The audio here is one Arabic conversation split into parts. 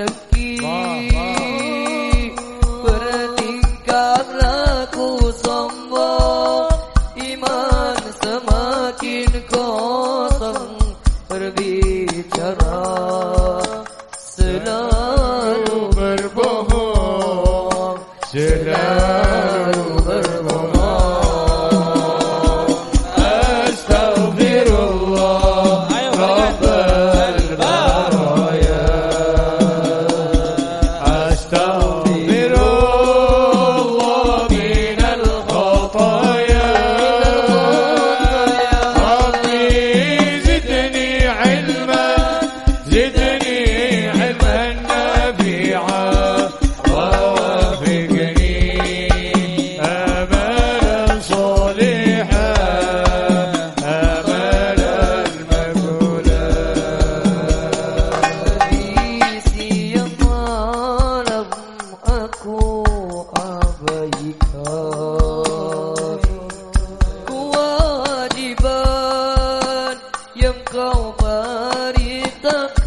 others زدني علما نافعا ووفقني املا صالحا. املا مكولا رئيسي طالب أكو أبيك. yang kau beri tak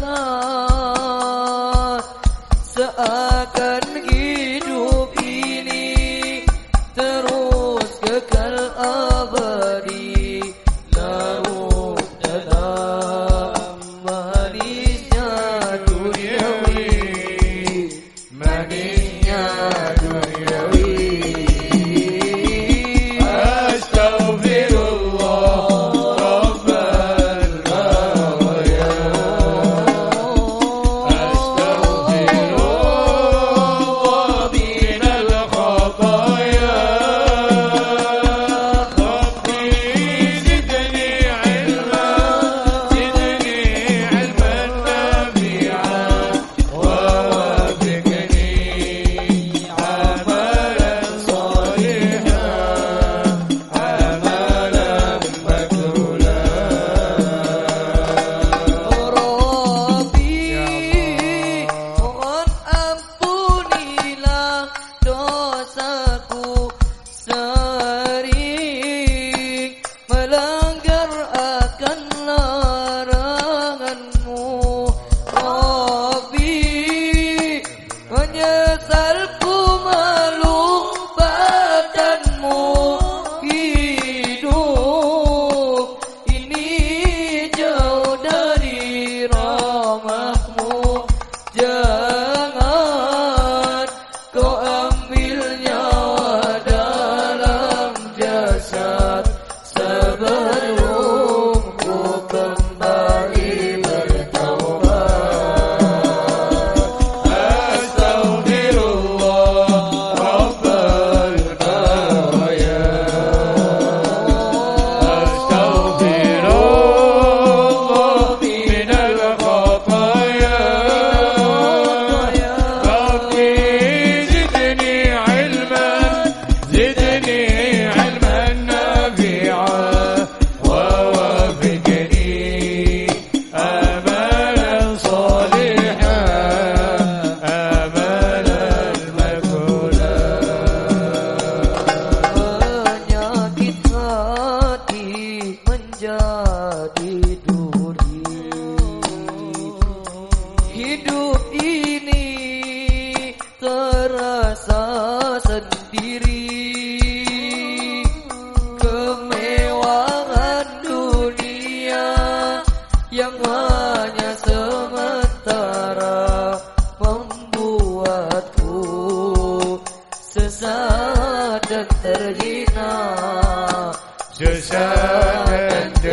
diri kemewahan dunia yang hanya sementara membuatku sesat dan terhina. Sesat dan terhina